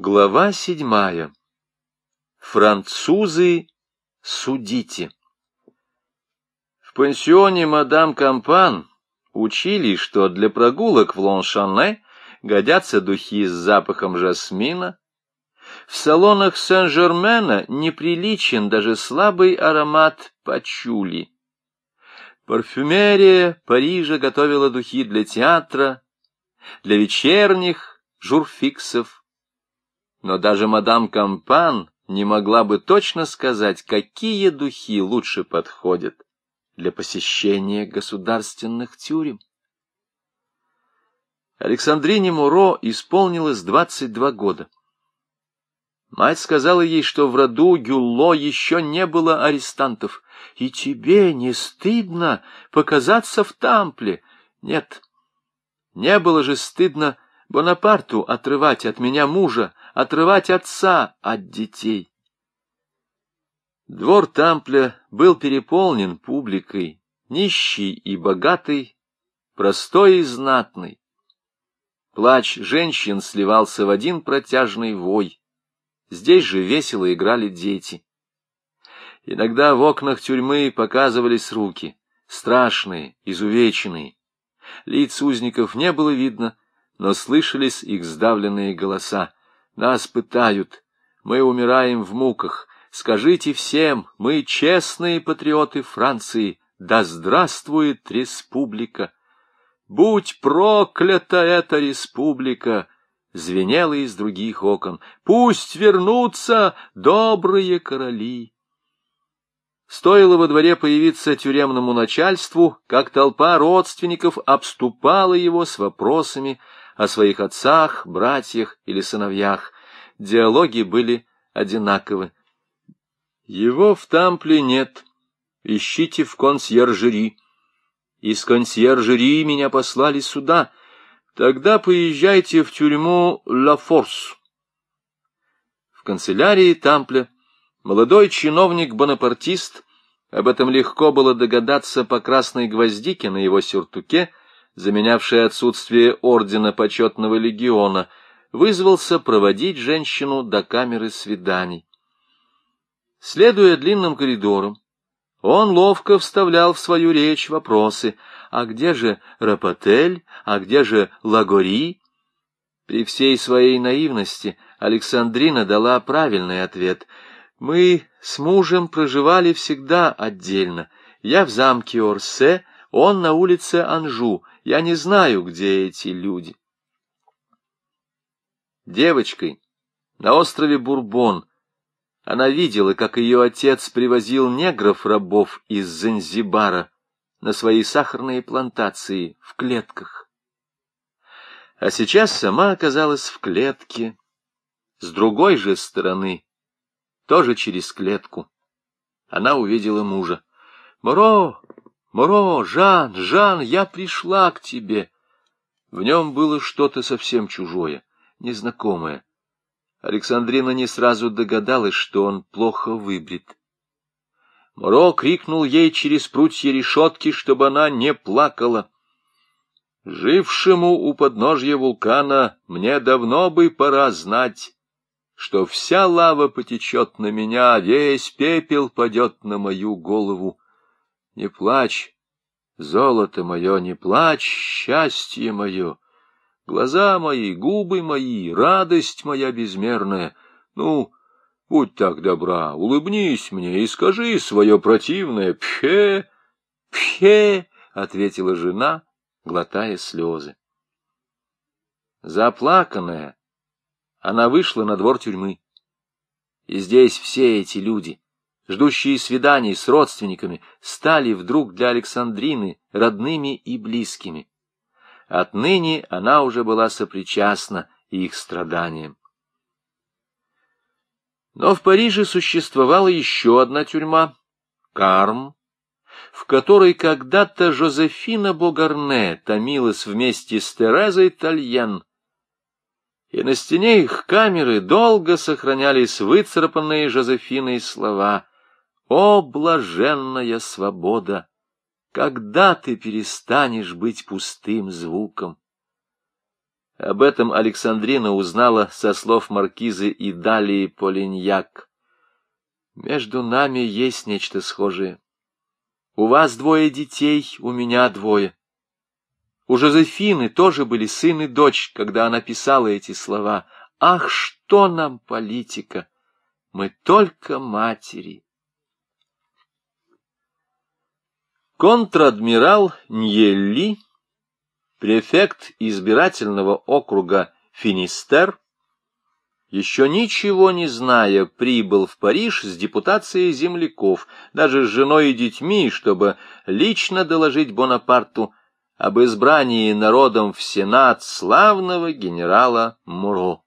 Глава седьмая. Французы, судите. В пансионе мадам Кампан учили, что для прогулок в Лоншане годятся духи с запахом жасмина. В салонах Сен-Жермена неприличен даже слабый аромат пачули. Парфюмерия Парижа готовила духи для театра, для вечерних журфиксов, но даже мадам Кампан не могла бы точно сказать, какие духи лучше подходят для посещения государственных тюрем. Александрине Муро исполнилось 22 года. Мать сказала ей, что в роду Гюлло еще не было арестантов. «И тебе не стыдно показаться в Тампле?» «Нет, не было же стыдно Бонапарту отрывать от меня мужа, отрывать отца от детей. Двор Тампля был переполнен публикой, нищий и богатый, простой и знатный. Плач женщин сливался в один протяжный вой. Здесь же весело играли дети. Иногда в окнах тюрьмы показывались руки, страшные, изувеченные. Лиц узников не было видно, но слышались их сдавленные голоса. «Нас пытают, мы умираем в муках. Скажите всем, мы честные патриоты Франции, да здравствует республика!» «Будь проклята эта республика!» Звенело из других окон. «Пусть вернутся добрые короли!» Стоило во дворе появиться тюремному начальству, как толпа родственников обступала его с вопросами о своих отцах, братьях или сыновьях. Диалоги были одинаковы. Его в Тампле нет. Ищите в консьержери. Из консьержери меня послали сюда. Тогда поезжайте в тюрьму Ла Форс. В канцелярии Тампля молодой чиновник-бонапартист, об этом легко было догадаться по красной гвоздике на его сюртуке, заменявший отсутствие ордена почетного легиона, вызвался проводить женщину до камеры свиданий. Следуя длинным коридорам, он ловко вставлял в свою речь вопросы «А где же Рапотель? А где же Лагори?» При всей своей наивности Александрина дала правильный ответ. «Мы с мужем проживали всегда отдельно. Я в замке Орсе, он на улице Анжу. Я не знаю, где эти люди. Девочкой на острове Бурбон она видела, как ее отец привозил негров-рабов из Занзибара на свои сахарные плантации в клетках. А сейчас сама оказалась в клетке, с другой же стороны, тоже через клетку. Она увидела мужа. «Моро! «Моро, Жан, Жан, я пришла к тебе!» В нем было что-то совсем чужое, незнакомое. Александрина не сразу догадалась, что он плохо выбрит. Моро крикнул ей через прутья решетки, чтобы она не плакала. «Жившему у подножья вулкана мне давно бы пора знать, что вся лава потечет на меня, весь пепел падет на мою голову. Не плачь, золото мое, не плачь, счастье мое, глаза мои, губы мои, радость моя безмерная. Ну, будь так добра, улыбнись мне и скажи свое противное «пхе, пхе», — ответила жена, глотая слезы. Заплаканная, она вышла на двор тюрьмы. И здесь все эти люди — ждущие свиданий с родственниками, стали вдруг для Александрины родными и близкими. Отныне она уже была сопричастна их страданиям. Но в Париже существовала еще одна тюрьма — Карм, в которой когда-то Жозефина Богарне томилась вместе с Терезой Тальен, и на стене их камеры долго сохранялись выцарапанные Жозефиной слова о, блаженная свобода! Когда ты перестанешь быть пустым звуком? Об этом Александрина узнала со слов маркизы и далее Полиньяк. «Между нами есть нечто схожее. У вас двое детей, у меня двое. У Жозефины тоже были сын и дочь, когда она писала эти слова. Ах, что нам политика! Мы только матери!» Контр-адмирал Ньелли префект избирательного округа Финистер, еще ничего не зная, прибыл в Париж с депутацией земляков, даже с женой и детьми, чтобы лично доложить Бонапарту об избрании народом в Сенат славного генерала Муро.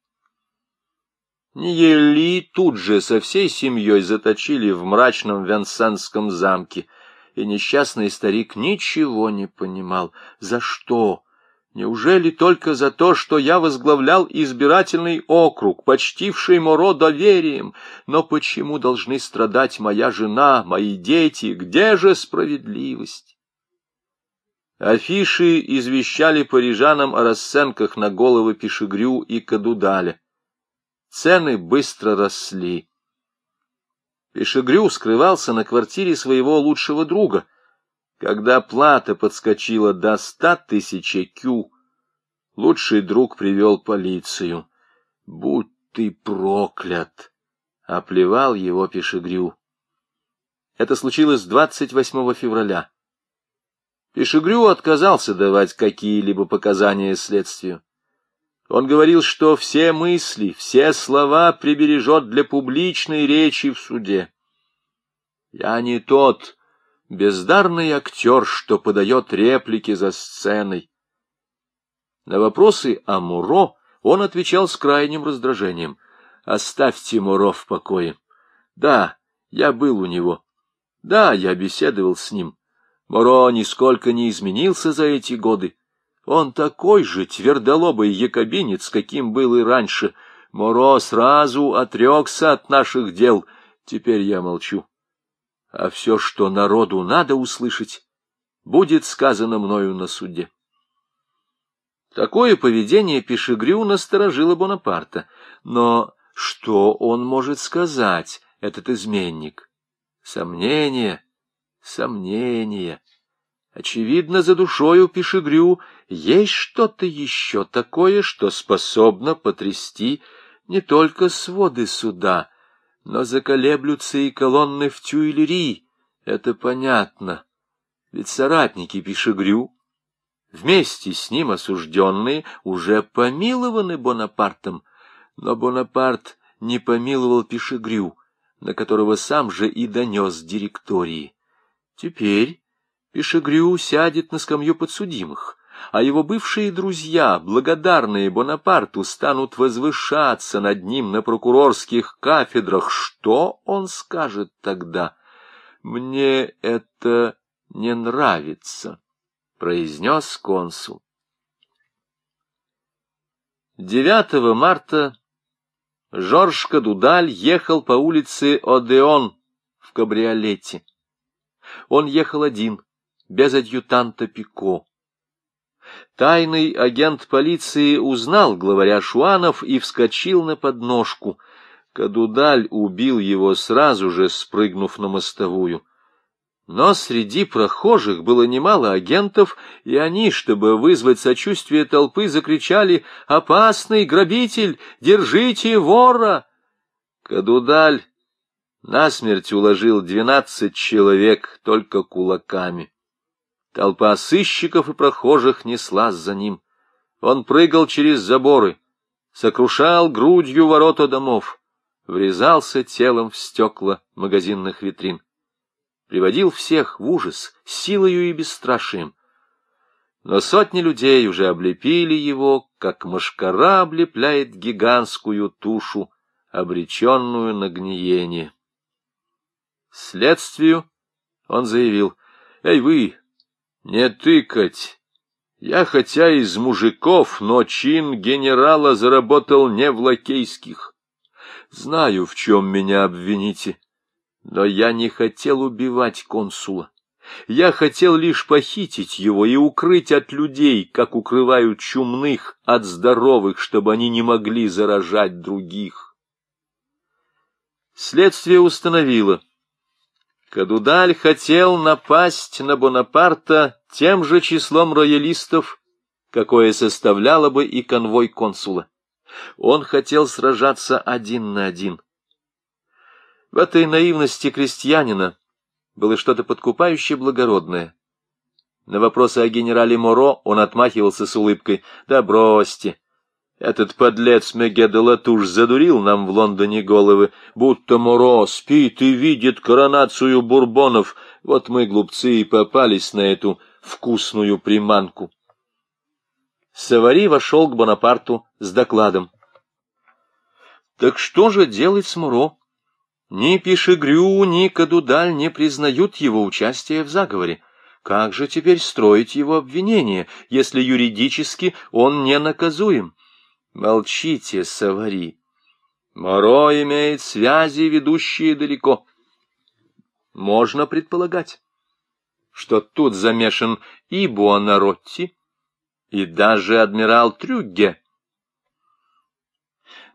Ниели тут же со всей семьей заточили в мрачном Венсенском замке — и несчастный старик ничего не понимал. За что? Неужели только за то, что я возглавлял избирательный округ, почтивший Моро доверием? Но почему должны страдать моя жена, мои дети? Где же справедливость? Афиши извещали парижанам о расценках на головы Пешегрю и Кадудаля. Цены быстро росли. Пешегрю скрывался на квартире своего лучшего друга. Когда плата подскочила до ста тысяч кю, лучший друг привел полицию. «Будь ты проклят!» — оплевал его Пешегрю. Это случилось 28 февраля. Пешегрю отказался давать какие-либо показания следствию. Он говорил, что все мысли, все слова прибережет для публичной речи в суде. Я не тот бездарный актер, что подает реплики за сценой. На вопросы о Муро он отвечал с крайним раздражением. «Оставьте Муро в покое. Да, я был у него. Да, я беседовал с ним. Муро нисколько не изменился за эти годы. Он такой же твердолобый якобинец, каким был и раньше. Моро сразу отрекся от наших дел. Теперь я молчу. А все, что народу надо услышать, будет сказано мною на суде. Такое поведение Пешегрю насторожило Бонапарта. Но что он может сказать, этот изменник? Сомнения, сомнения. Очевидно, за душою Пешегрю есть что-то еще такое, что способно потрясти не только своды суда, но заколеблются и колонны в Тюильри. Это понятно. Ведь соратники Пешегрю, вместе с ним осужденные, уже помилованы Бонапартом, но Бонапарт не помиловал Пешегрю, на которого сам же и донес директории. Теперь Пешегрю сядет на скамью подсудимых, а его бывшие друзья, благодарные Бонапарту, станут возвышаться над ним на прокурорских кафедрах. Что он скажет тогда? «Мне это не нравится», — произнес консул. 9 марта Жорж Кадудаль ехал по улице Одеон в кабриолете. Он ехал один, без адъютанта Пико. Тайный агент полиции узнал главаря Шуанов и вскочил на подножку. Кадудаль убил его сразу же, спрыгнув на мостовую. Но среди прохожих было немало агентов, и они, чтобы вызвать сочувствие толпы, закричали «Опасный грабитель! Держите вора!» Кадудаль насмерть уложил двенадцать человек только кулаками. Толпа сыщиков и прохожих неслась за ним. Он прыгал через заборы, сокрушал грудью ворота домов, врезался телом в стекла магазинных витрин. Приводил всех в ужас, силою и бесстрашием. Но сотни людей уже облепили его, как мошкара облепляет гигантскую тушу, обреченную на гниение. Следствию он заявил, «Эй вы, не тыкать. Я хотя из мужиков, но чин генерала заработал не в лакейских. Знаю, в чем меня обвините, но я не хотел убивать консула. Я хотел лишь похитить его и укрыть от людей, как укрывают чумных от здоровых, чтобы они не могли заражать других. Следствие установило. Кадудаль хотел напасть на Бонапарта тем же числом роялистов, какое составляло бы и конвой консула. Он хотел сражаться один на один. В этой наивности крестьянина было что-то подкупающее благородное. На вопросы о генерале Моро он отмахивался с улыбкой. «Да бросьте! Этот подлец Меге де Латуш задурил нам в Лондоне головы, будто Моро спит и видит коронацию бурбонов. Вот мы, глупцы, и попались на эту вкусную приманку». Савари вошел к Бонапарту с докладом. «Так что же делать с Муро?» Ни Пишегрю, ни Кадудаль не признают его участие в заговоре. Как же теперь строить его обвинение, если юридически он не наказуем? Молчите, Савари. Моро имеет связи, ведущие далеко. Можно предполагать, что тут замешан и Буонаротти, и даже адмирал Трюгге.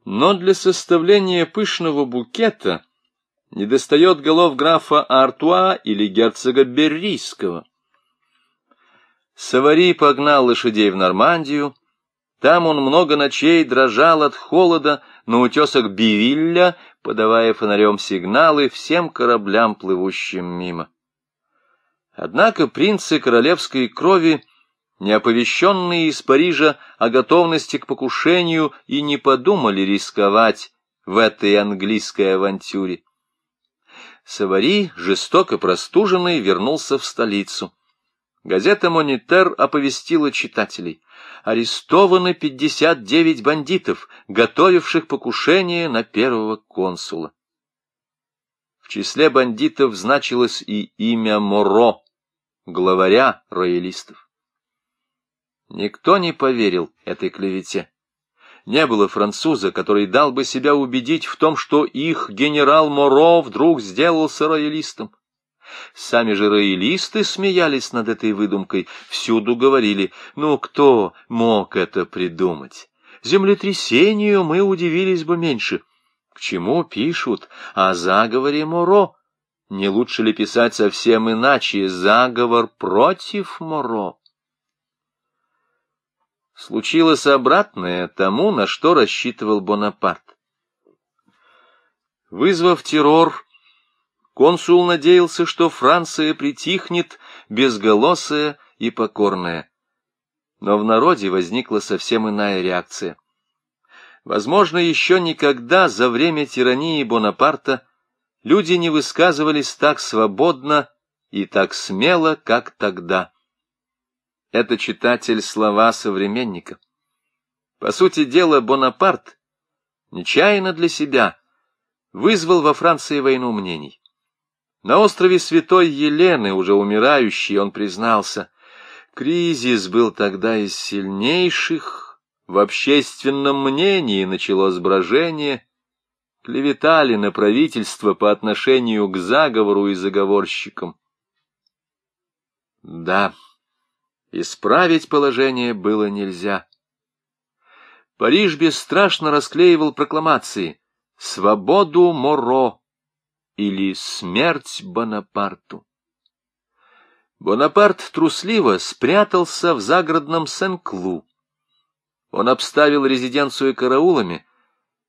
Но для составления пышного букета недостает голов графа Артуа или герцога Беррийского. Савари погнал лошадей в Нормандию. Там он много ночей дрожал от холода на утесах Бивилля, подавая фонарем сигналы всем кораблям, плывущим мимо. Однако принцы королевской крови, не оповещенные из Парижа о готовности к покушению, и не подумали рисковать в этой английской авантюре. Савари, жестоко простуженный, вернулся в столицу. Газета «Монитер» оповестила читателей. Арестованы 59 бандитов, готовивших покушение на первого консула. В числе бандитов значилось и имя Моро, главаря роялистов. Никто не поверил этой клевете. Не было француза, который дал бы себя убедить в том, что их генерал Моро вдруг сделался роялистом. Сами же роялисты смеялись над этой выдумкой, всюду говорили, ну кто мог это придумать? Землетрясению мы удивились бы меньше. К чему пишут о заговоре Моро? Не лучше ли писать совсем иначе заговор против Моро? случилось обратное тому, на что рассчитывал Бонапарт. Вызвав террор, консул надеялся, что Франция притихнет, безголосая и покорная. Но в народе возникла совсем иная реакция. Возможно, еще никогда за время тирании Бонапарта люди не высказывались так свободно и так смело, как тогда. Это читатель слова современника. По сути дела, Бонапарт, нечаянно для себя, вызвал во Франции войну мнений. На острове Святой Елены, уже умирающий, он признался, кризис был тогда из сильнейших, в общественном мнении началось брожение, клеветали на правительство по отношению к заговору и заговорщикам. Да. Исправить положение было нельзя. Париж бесстрашно расклеивал прокламации «Свободу Моро» или «Смерть Бонапарту». Бонапарт трусливо спрятался в загородном Сен-Клу. Он обставил резиденцию караулами,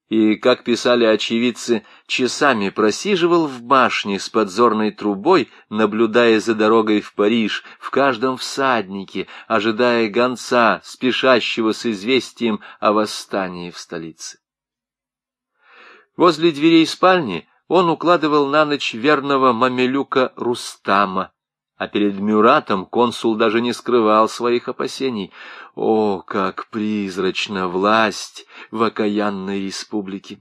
и, как писали очевидцы, часами просиживал в башне с подзорной трубой, наблюдая за дорогой в Париж, в каждом всаднике, ожидая гонца, спешащего с известием о восстании в столице. Возле дверей спальни он укладывал на ночь верного мамелюка Рустама, а перед Мюратом консул даже не скрывал своих опасений. О, как призрачна власть в окаянной республике!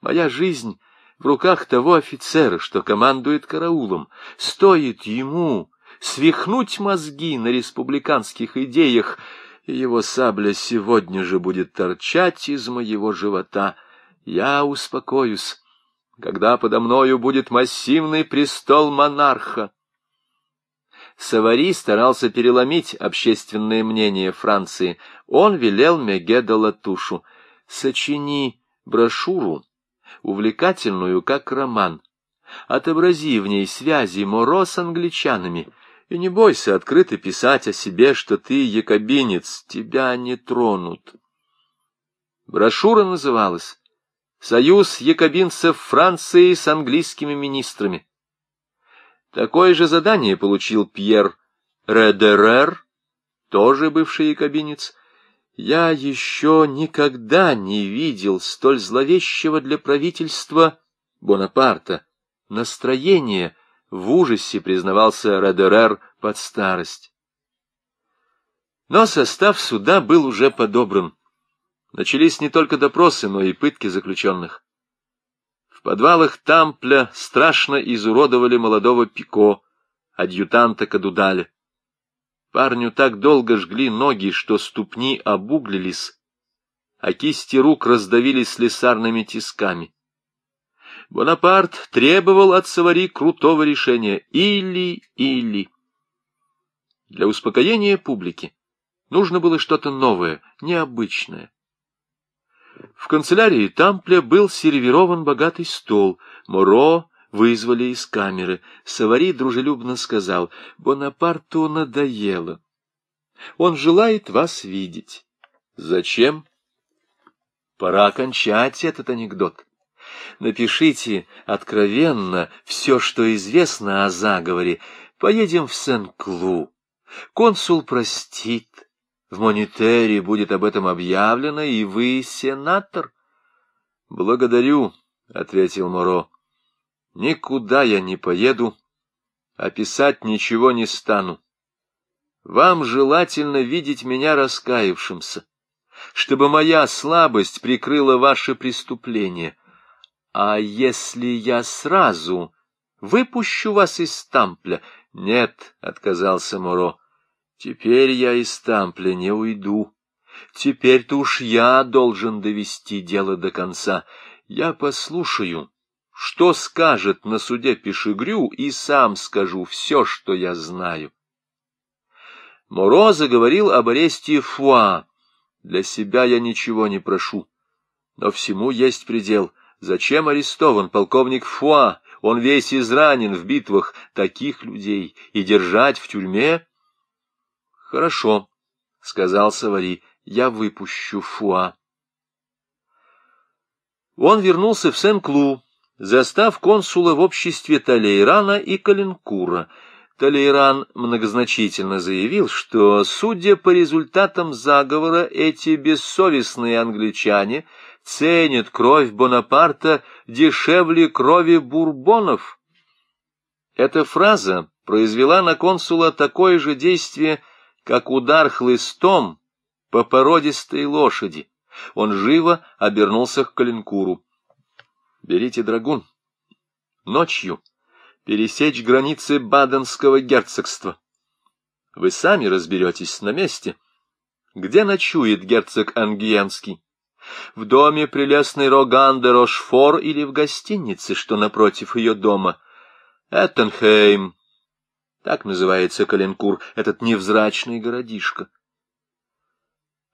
Моя жизнь в руках того офицера, что командует караулом. Стоит ему свихнуть мозги на республиканских идеях, и его сабля сегодня же будет торчать из моего живота. Я успокоюсь, когда подо мною будет массивный престол монарха, Савари старался переломить общественное мнение Франции. Он велел Меге де Латушу «Сочини брошюру, увлекательную, как роман. Отобрази в ней связи Моро с англичанами, и не бойся открыто писать о себе, что ты якобинец, тебя не тронут». Брошюра называлась «Союз якобинцев Франции с английскими министрами». Такое же задание получил Пьер Редерер, тоже бывший якобинец. Я еще никогда не видел столь зловещего для правительства Бонапарта настроения, в ужасе признавался Редерер под старость. Но состав суда был уже подобран. Начались не только допросы, но и пытки заключенных подвалах Тампля страшно изуродовали молодого Пико, адъютанта Кадудаля. Парню так долго жгли ноги, что ступни обуглились, а кисти рук раздавили слесарными тисками. Бонапарт требовал от Савари крутого решения «или-или». Для успокоения публики нужно было что-то новое, необычное. В канцелярии Тампля был сервирован богатый стол. Моро вызвали из камеры. Савари дружелюбно сказал, «Бонапарту надоело. Он желает вас видеть». «Зачем?» «Пора кончать этот анекдот. Напишите откровенно все, что известно о заговоре. Поедем в Сен-Клу. Консул простит». В монитере будет об этом объявлено, и вы сенатор. — Благодарю, — ответил Моро. — Никуда я не поеду, а писать ничего не стану. Вам желательно видеть меня раскаявшимся, чтобы моя слабость прикрыла ваше преступление. А если я сразу выпущу вас из тампля? — Нет, — отказался Моро. Теперь я из Тампля не уйду. Теперь-то уж я должен довести дело до конца. Я послушаю, что скажет на суде Пешегрю, и сам скажу все, что я знаю. Моро заговорил об аресте Фуа. Для себя я ничего не прошу. Но всему есть предел. Зачем арестован полковник Фуа? Он весь изранен в битвах таких людей. И держать в тюрьме Хорошо, — сказал Савари, — я выпущу Фуа. Он вернулся в Сен-Клу, застав консула в обществе Талейрана и Калинкура. Талейран многозначительно заявил, что, судя по результатам заговора, эти бессовестные англичане ценят кровь Бонапарта дешевле крови бурбонов. Эта фраза произвела на консула такое же действие, как удар хлыстом по породистой лошади. Он живо обернулся к Калинкуру. «Берите драгун. Ночью пересечь границы Баденского герцогства. Вы сами разберетесь на месте. Где ночует герцог Ангиенский? В доме прелестной Роган де Рошфор или в гостинице, что напротив ее дома? Эттенхейм, так называется Каленкур, этот невзрачный городишко.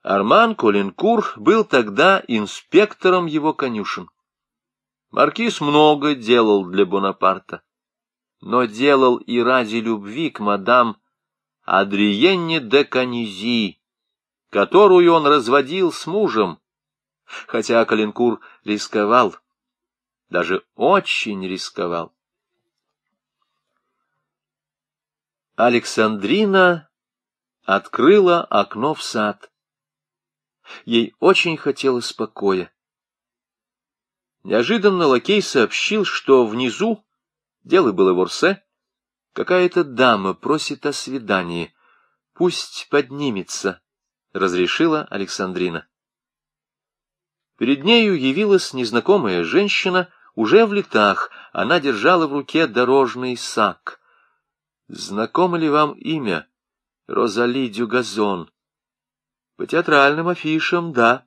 Арман Коленкур был тогда инспектором его конюшен. Маркиз много делал для Бонапарта, но делал и ради любви к мадам Адриенне де Канизи, которую он разводил с мужем, хотя Каленкур рисковал, даже очень рисковал. Александрина открыла окно в сад. Ей очень хотелось покоя. Неожиданно лакей сообщил, что внизу, дело было в Орсе, какая-то дама просит о свидании. Пусть поднимется, — разрешила Александрина. Перед нею явилась незнакомая женщина, уже в летах, она держала в руке дорожный сак — Знакомо ли вам имя? Розали Дюгазон. По театральным афишам, да.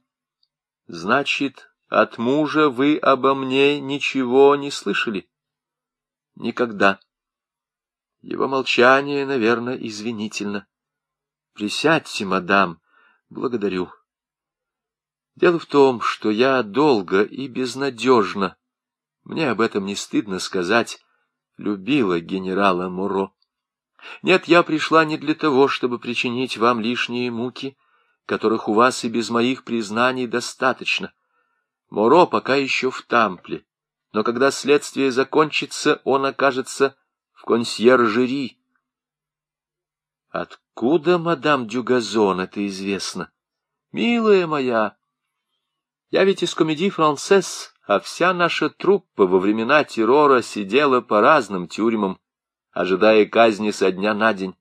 Значит, от мужа вы обо мне ничего не слышали? Никогда. Его молчание, наверное, извинительно. Присядьте, мадам, благодарю. Дело в том, что я долго и безнадежно, мне об этом не стыдно сказать, любила генерала Муро. Нет, я пришла не для того, чтобы причинить вам лишние муки, которых у вас и без моих признаний достаточно. Моро пока еще в Тампле, но когда следствие закончится, он окажется в консьержери. Откуда, мадам Дюгазон, это известно? Милая моя, я ведь из комедии «Францесс», а вся наша труппа во времена террора сидела по разным тюрьмам, ожидая казни со дня на день.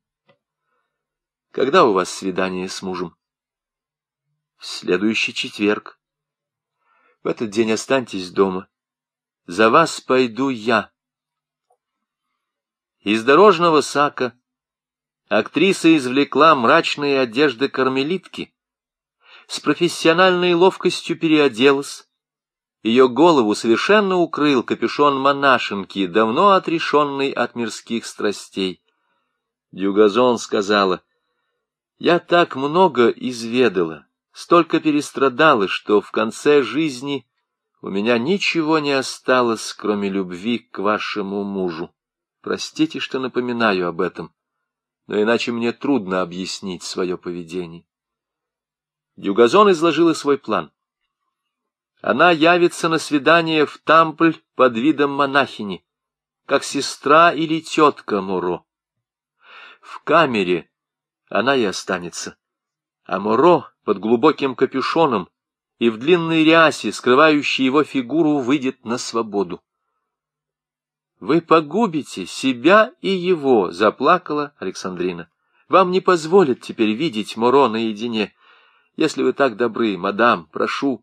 Когда у вас свидание с мужем? В следующий четверг. В этот день останьтесь дома. За вас пойду я. Из дорожного сака актриса извлекла мрачные одежды кармелитки, с профессиональной ловкостью переоделась, ее голову совершенно укрыл капюшон монашенки, давно отрешенный от мирских страстей. Дюгазон сказала, «Я так много изведала, столько перестрадала, что в конце жизни у меня ничего не осталось, кроме любви к вашему мужу. Простите, что напоминаю об этом, но иначе мне трудно объяснить свое поведение». Дюгазон изложила свой план она явится на свидание в Тампль под видом монахини, как сестра или тетка Муро. В камере она и останется, а Муро под глубоким капюшоном и в длинной рясе, скрывающей его фигуру, выйдет на свободу. «Вы погубите себя и его», — заплакала Александрина. «Вам не позволят теперь видеть Моро наедине. Если вы так добры, мадам, прошу,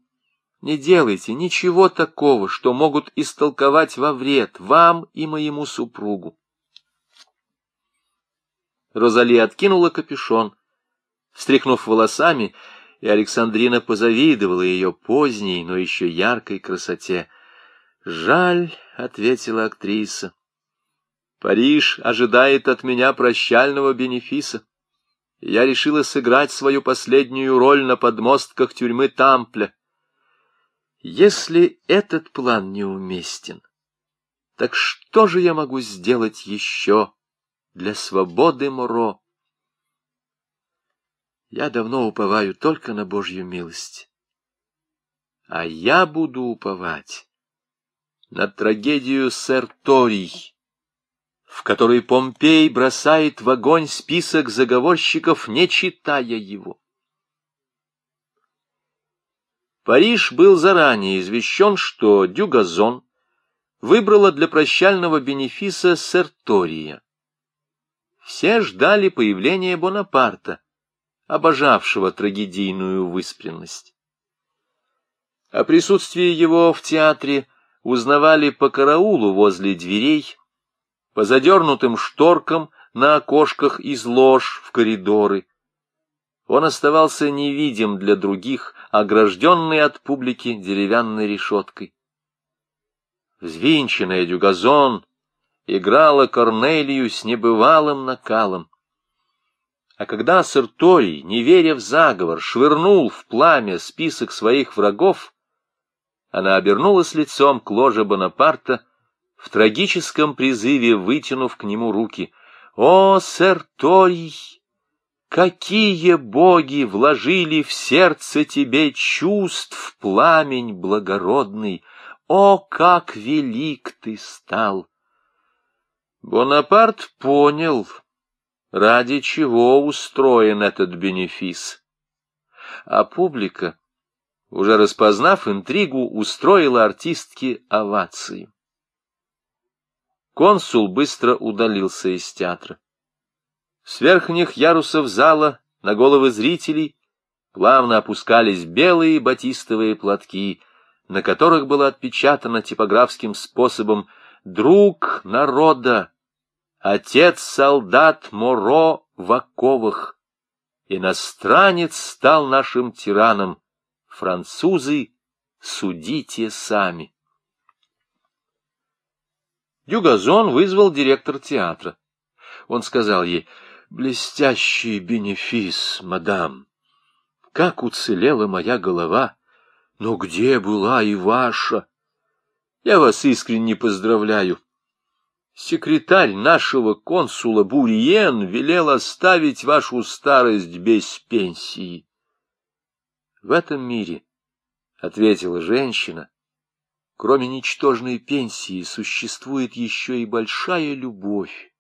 не делайте ничего такого, что могут истолковать во вред вам и моему супругу. Розали откинула капюшон, встряхнув волосами, и Александрина позавидовала ее поздней, но еще яркой красоте. «Жаль», — ответила актриса, — «Париж ожидает от меня прощального бенефиса. Я решила сыграть свою последнюю роль на подмостках тюрьмы Тампля. Если этот план неуместен, так что же я могу сделать еще для свободы Моро? Я давно уповаю только на Божью милость. А я буду уповать на трагедию Серторий, в которой Помпей бросает в огонь список заговорщиков, не читая его. Париж был заранее извещен, что Дюгазон выбрала для прощального бенефиса Сертория. Все ждали появления Бонапарта, обожавшего трагедийную выспренность. О присутствии его в театре узнавали по караулу возле дверей, по задернутым шторкам на окошках из лож в коридоры, он оставался невидим для других, огражденный от публики деревянной решеткой. Взвинченная Дюгазон играла Корнелию с небывалым накалом. А когда Сарторий, не веря в заговор, швырнул в пламя список своих врагов, она обернулась лицом к ложе Бонапарта, в трагическом призыве вытянув к нему руки. «О, Сарторий!» Какие боги вложили в сердце тебе чувств пламень благородный! О, как велик ты стал! Бонапарт понял, ради чего устроен этот бенефис. А публика, уже распознав интригу, устроила артистке овации. Консул быстро удалился из театра. С верхних ярусов зала на головы зрителей плавно опускались белые батистовые платки, на которых было отпечатано типографским способом «Друг народа, отец-солдат Моро в оковах, иностранец стал нашим тираном, французы, судите сами». Дюгазон вызвал директор театра. Он сказал ей, «Блестящий бенефис, мадам! Как уцелела моя голова! Но где была и ваша? Я вас искренне поздравляю. Секретарь нашего консула Буриен велел оставить вашу старость без пенсии. В этом мире, — ответила женщина, — кроме ничтожной пенсии существует еще и большая любовь.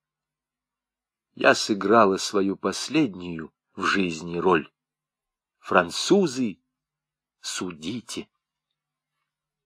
Я сыграла свою последнюю в жизни роль. Французы, судите.